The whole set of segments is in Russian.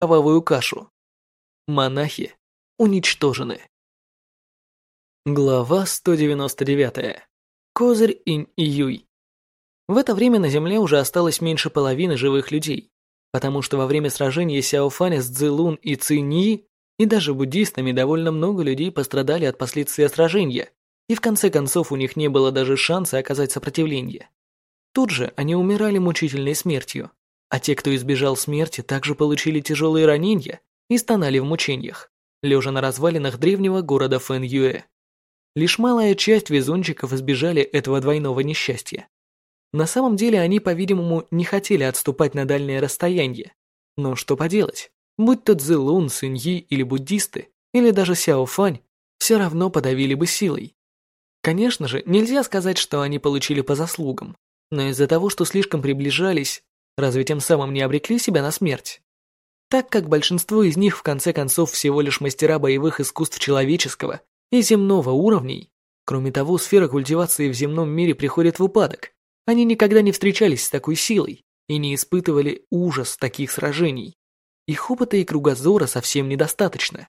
кровавую кашу. Монахи уничтожены. Глава 199. Козырь Инь и Юй. В это время на Земле уже осталось меньше половины живых людей, потому что во время сражения Сяофаня с Цзилун и Циньи и даже буддистами довольно много людей пострадали от последствий сражения, и в конце концов у них не было даже шанса оказать сопротивление. Тут же они умирали мучительной смертью, а те, кто избежал смерти, также получили тяжелые ранения и стонали в мучениях, лежа на развалинах древнего города Фэн-Юэ. Лишь малая часть везунчиков избежали этого двойного несчастья. На самом деле они, по-видимому, не хотели отступать на дальнее расстояние. Но что поделать, будь то Цзилун, Суньи или буддисты, или даже Сяо Фань, все равно подавили бы силой. Конечно же, нельзя сказать, что они получили по заслугам, но из-за того, что слишком приближались, разве тем самым не обрекли себя на смерть? Так как большинство из них в конце концов всего лишь мастера боевых искусств человеческого и земного уровней, кроме того, сфера культивации в земном мире приходит в упадок, они никогда не встречались с такой силой и не испытывали ужас таких сражений. Их опыта и кругозора совсем недостаточно.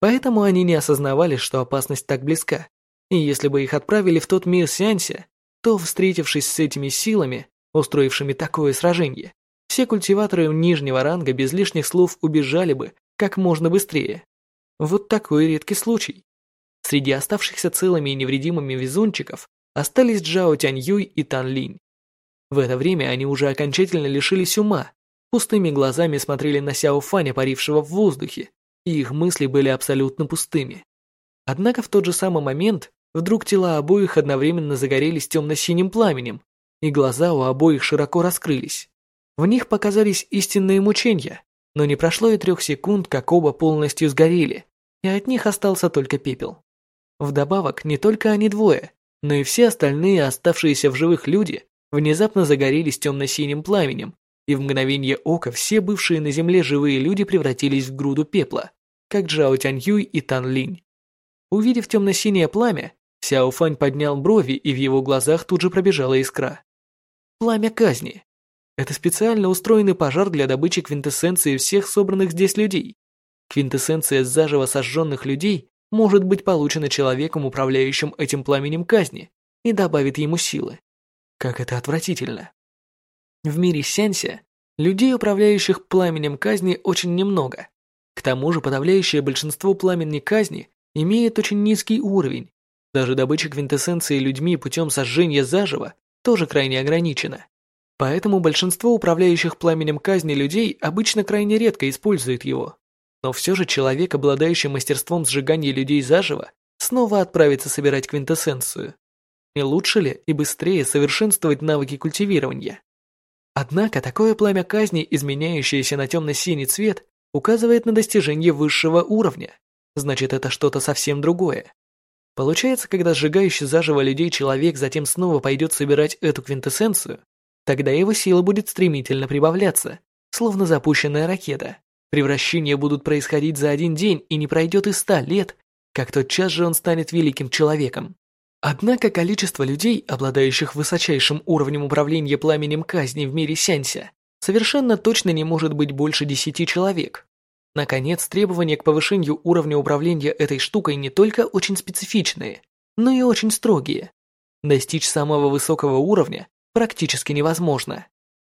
Поэтому они не осознавали, что опасность так близка. И если бы их отправили в тот мир Сианся, то, встретившись с этими силами, устроившими такое сражение, все культиваторы нижнего ранга без лишних слов убежали бы как можно быстрее. Вот такой редкий случай. Среди оставшихся целыми и невредимыми везунчиков остались Джао Тяньюй и Тан Линь. В это время они уже окончательно лишились ума, пустыми глазами смотрели на Сяо Фаня, парившего в воздухе, и их мысли были абсолютно пустыми. Однако в тот же самый момент Вдруг тела обоих одновременно загорелись темно-синим пламенем, и глаза у обоих широко раскрылись. В них показались истинные мучения, но не прошло и трех секунд, как оба полностью сгорели, и от них остался только пепел. Вдобавок, не только они двое, но и все остальные оставшиеся в живых люди внезапно загорелись темно-синим пламенем, и в мгновение ока все бывшие на земле живые люди превратились в груду пепла, как Джао Тяньюй и Тан Линь. Увидев темно-синее пламя, Сяо Фань поднял брови, и в его глазах тут же пробежала искра. Пламя казни. Это специально устроенный пожар для добычи квинтэссенции всех собранных здесь людей. Квинтэссенция заживо сожженных людей может быть получена человеком, управляющим этим пламенем казни, и добавит ему силы. Как это отвратительно. В мире Сянься людей, управляющих пламенем казни, очень немного. К тому же подавляющее большинство пламени казни имеет очень низкий уровень, даже добыча квинтэссенции людьми путем сожжения заживо тоже крайне ограничена. Поэтому большинство управляющих пламенем казни людей обычно крайне редко используют его. Но все же человек, обладающий мастерством сжигания людей заживо, снова отправится собирать квинтэссенцию. И лучше ли и быстрее совершенствовать навыки культивирования? Однако такое пламя казни, изменяющееся на темно-синий цвет, указывает на достижение высшего уровня. Значит, это что-то совсем другое. Получается, когда сжигающий заживо людей человек затем снова пойдет собирать эту квинтэссенцию, тогда его сила будет стремительно прибавляться, словно запущенная ракета. Превращения будут происходить за один день и не пройдет и ста лет, как тотчас же он станет великим человеком. Однако количество людей, обладающих высочайшим уровнем управления пламенем казни в мире Сянься, совершенно точно не может быть больше десяти человек. Наконец, требования к повышению уровня управления этой штукой не только очень специфичные, но и очень строгие. Достичь самого высокого уровня практически невозможно.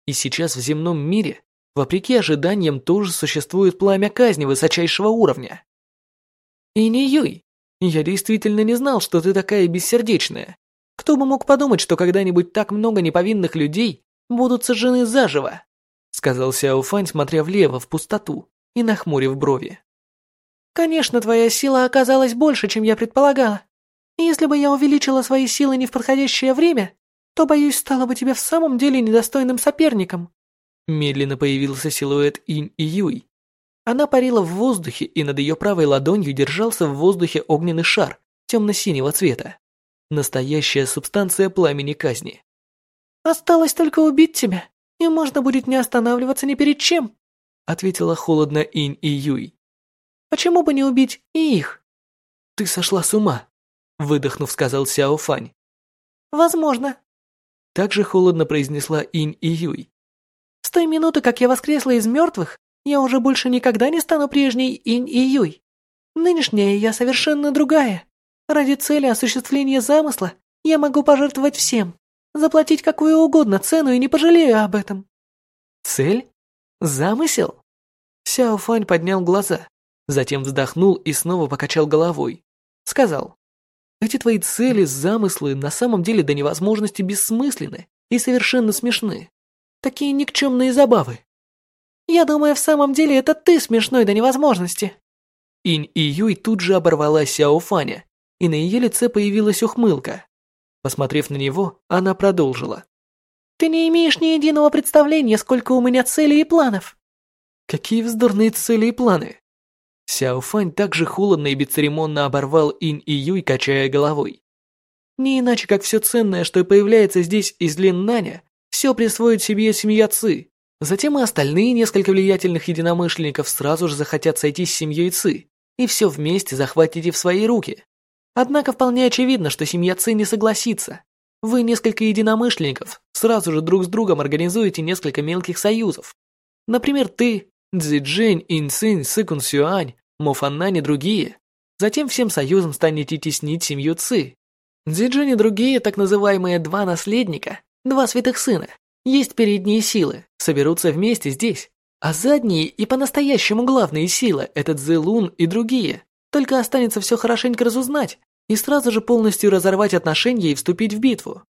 И сейчас в земном мире, вопреки ожиданиям, тоже существует пламя казни высочайшего уровня. И не Юй, я действительно не знал, что ты такая бессердечная. Кто бы мог подумать, что когда-нибудь так много неповинных людей будут сожжены заживо, сказал Сяо Фань, смотря влево в пустоту и нахмурив брови. «Конечно, твоя сила оказалась больше, чем я предполагала. если бы я увеличила свои силы не в подходящее время, то, боюсь, стала бы тебе в самом деле недостойным соперником». Медленно появился силуэт Инь и Юй. Она парила в воздухе, и над ее правой ладонью держался в воздухе огненный шар темно-синего цвета. Настоящая субстанция пламени казни. «Осталось только убить тебя, и можно будет не останавливаться ни перед чем», ответила холодно Инь и Юй. Почему бы не убить и их? Ты сошла с ума, выдохнув, сказал Сяо Фань. Возможно. Также холодно произнесла Инь и Юй. С той минуты, как я воскресла из мертвых, Я уже больше никогда не стану прежней Инь и Юй. Нынешняя я совершенно другая. Ради цели осуществления замысла я могу пожертвовать всем, заплатить какую угодно цену и не пожалею об этом». «Цель? Замысел?» Сяо Фань поднял глаза, затем вздохнул и снова покачал головой. Сказал, «Эти твои цели, замыслы на самом деле до невозможности бессмысленны и совершенно смешны. Такие никчемные забавы». «Я думаю, в самом деле это ты смешной до невозможности». Инь и Юй тут же оборвала Сяо Фаня, и на ее лице появилась ухмылка. Посмотрев на него, она продолжила. «Ты не имеешь ни единого представления, сколько у меня целей и планов». «Какие вздорные цели и планы?» Сяо Фань также холодно и бесцеремонно оборвал Инь и Юй, качая головой. Не иначе, как все ценное, что появляется здесь из Линнаня, все присвоит себе семья Ци. Затем и остальные несколько влиятельных единомышленников сразу же захотят сойти с семьей Ци и все вместе захватите в свои руки. Однако вполне очевидно, что семья Ци не согласится. Вы несколько единомышленников сразу же друг с другом организуете несколько мелких союзов. Например, ты, Цзиджень, Инцин, Сыкун Сюань, Мофаннань и другие. Затем всем союзом станете теснить семью Ци. Цзиджень и другие так называемые два наследника, два святых сына, есть передние силы, соберутся вместе здесь. А задние и по-настоящему главные силы – это Цзэлун и другие. Только останется все хорошенько разузнать и сразу же полностью разорвать отношения и вступить в битву.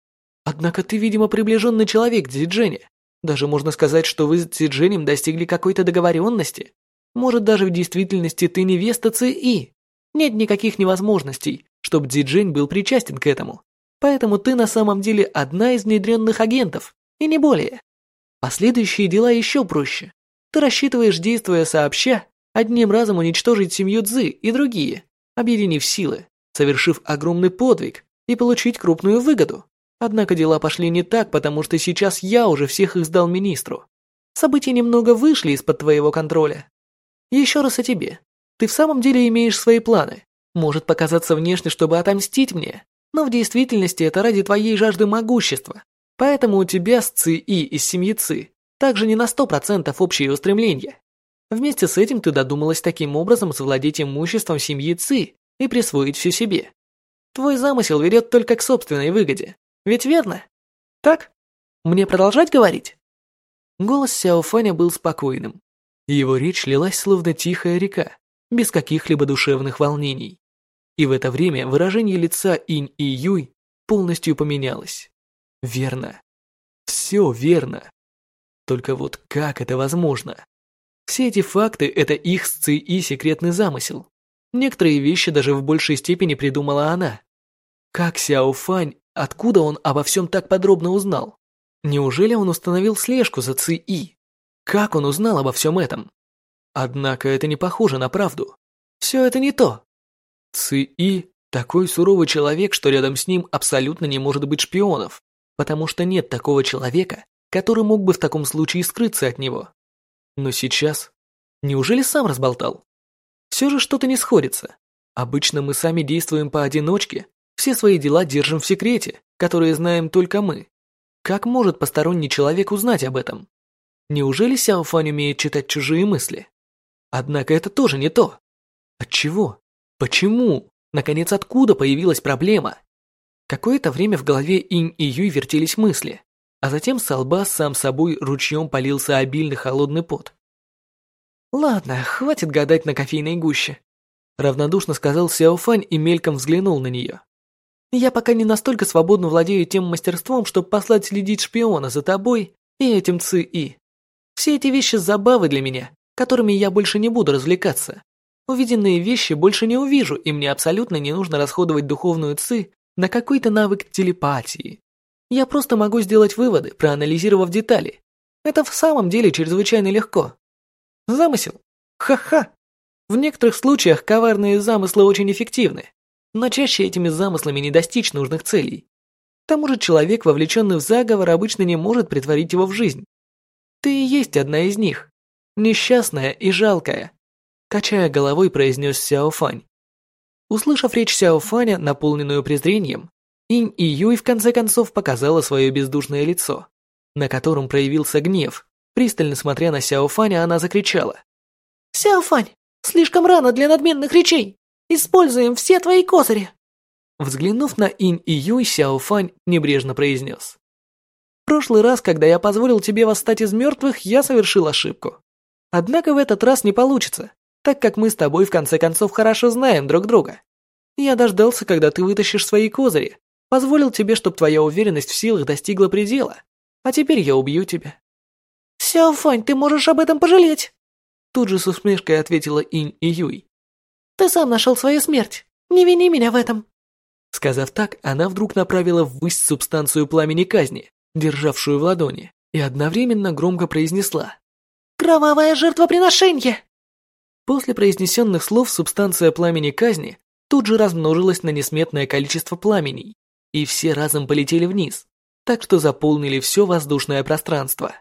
Однако ты, видимо, приближенный человек Дзиджене. Даже можно сказать, что вы с Дзидженем достигли какой-то договоренности. Может, даже в действительности ты невеста Ци. Нет никаких невозможностей, чтобы Дзиджень был причастен к этому. Поэтому ты на самом деле одна из внедренных агентов, и не более. Последующие дела еще проще. Ты рассчитываешь, действуя сообща, одним разом уничтожить семью Цзы и другие, объединив силы, совершив огромный подвиг и получить крупную выгоду. Однако дела пошли не так, потому что сейчас я уже всех их сдал министру. События немного вышли из-под твоего контроля. Еще раз о тебе. Ты в самом деле имеешь свои планы. Может показаться внешне, чтобы отомстить мне, но в действительности это ради твоей жажды могущества. Поэтому у тебя с Ци И из семьи Ци также не на сто процентов общие устремления. Вместе с этим ты додумалась таким образом завладеть имуществом семьи Ци и присвоить все себе. Твой замысел ведет только к собственной выгоде. Ведь верно? Так? Мне продолжать говорить? Голос Сяо Фаня был спокойным. Его речь лилась словно тихая река, без каких-либо душевных волнений. И в это время выражение лица Инь и Юй полностью поменялось. Верно. Все верно. Только вот как это возможно? Все эти факты – это их с ЦИ секретный замысел. Некоторые вещи даже в большей степени придумала она. Как Сяо Фань, откуда он обо всем так подробно узнал? Неужели он установил слежку за ЦИ? Как он узнал обо всем этом? Однако это не похоже на правду. Все это не то. ЦИ такой суровый человек, что рядом с ним абсолютно не может быть шпионов, потому что нет такого человека, который мог бы в таком случае скрыться от него. Но сейчас... Неужели сам разболтал? Все же что-то не сходится. Обычно мы сами действуем поодиночке, все свои дела держим в секрете, которые знаем только мы. Как может посторонний человек узнать об этом? Неужели Сяо Фань умеет читать чужие мысли? Однако это тоже не то. Отчего? Почему? Наконец, откуда появилась проблема? Какое-то время в голове Инь и Юй вертелись мысли а затем с лба сам собой ручьем полился обильный холодный пот. «Ладно, хватит гадать на кофейной гуще», — равнодушно сказал Сяофань и мельком взглянул на нее. «Я пока не настолько свободно владею тем мастерством, чтобы послать следить шпиона за тобой и этим Ци-И. Все эти вещи забавы для меня, которыми я больше не буду развлекаться. Увиденные вещи больше не увижу, и мне абсолютно не нужно расходовать духовную Ци на какой-то навык телепатии. Я просто могу сделать выводы, проанализировав детали. Это в самом деле чрезвычайно легко. Замысел? Ха-ха. В некоторых случаях коварные замыслы очень эффективны, но чаще этими замыслами не достичь нужных целей. К тому же человек, вовлеченный в заговор, обычно не может притворить его в жизнь. Ты и есть одна из них. Несчастная и жалкая. Качая головой, произнес Сяо Фань. Услышав речь Сяо Фаня, наполненную презрением, Инь и Юй в конце концов показала свое бездушное лицо, на котором проявился гнев. Пристально смотря на Сяо Фаня, она закричала. Сяофань, слишком рано для надменных речей. Используем все твои козыри. Взглянув на Инь и Юй, Сяофань небрежно произнес. В прошлый раз, когда я позволил тебе восстать из мертвых, я совершил ошибку. Однако в этот раз не получится, так как мы с тобой в конце концов хорошо знаем друг друга. Я дождался, когда ты вытащишь свои козыри, позволил тебе, чтобы твоя уверенность в силах достигла предела, а теперь я убью тебя». «Сяофань, ты можешь об этом пожалеть!» Тут же с усмешкой ответила Инь и Юй. «Ты сам нашел свою смерть, не вини меня в этом!» Сказав так, она вдруг направила ввысь субстанцию пламени казни, державшую в ладони, и одновременно громко произнесла «Кровавое жертвоприношение!» После произнесенных слов субстанция пламени казни тут же размножилась на несметное количество пламеней, и все разом полетели вниз, так что заполнили все воздушное пространство.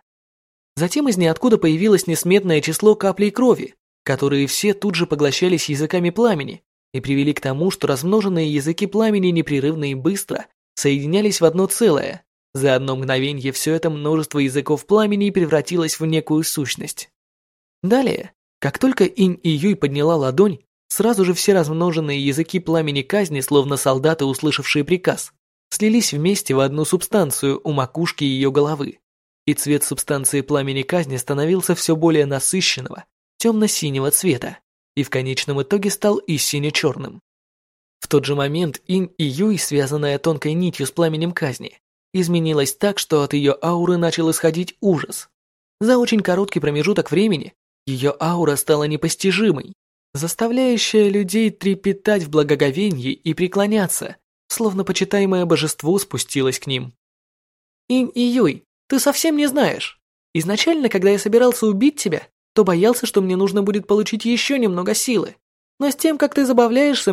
Затем из ниоткуда появилось несметное число каплей крови, которые все тут же поглощались языками пламени и привели к тому, что размноженные языки пламени непрерывно и быстро соединялись в одно целое. За одно мгновение все это множество языков пламени превратилось в некую сущность. Далее, как только Инь и Юй подняла ладонь, сразу же все размноженные языки пламени казни, словно солдаты, услышавшие приказ, слились вместе в одну субстанцию у макушки ее головы. И цвет субстанции пламени казни становился все более насыщенного, темно-синего цвета, и в конечном итоге стал и сине-черным. В тот же момент Ин и Юй, связанная тонкой нитью с пламенем казни, изменилась так, что от ее ауры начал исходить ужас. За очень короткий промежуток времени ее аура стала непостижимой, заставляющая людей трепетать в благоговении и преклоняться, словно почитаемое божество спустилось к ним. «Инь и Юй, ты совсем не знаешь. Изначально, когда я собирался убить тебя, то боялся, что мне нужно будет получить еще немного силы. Но с тем, как ты забавляешься, мне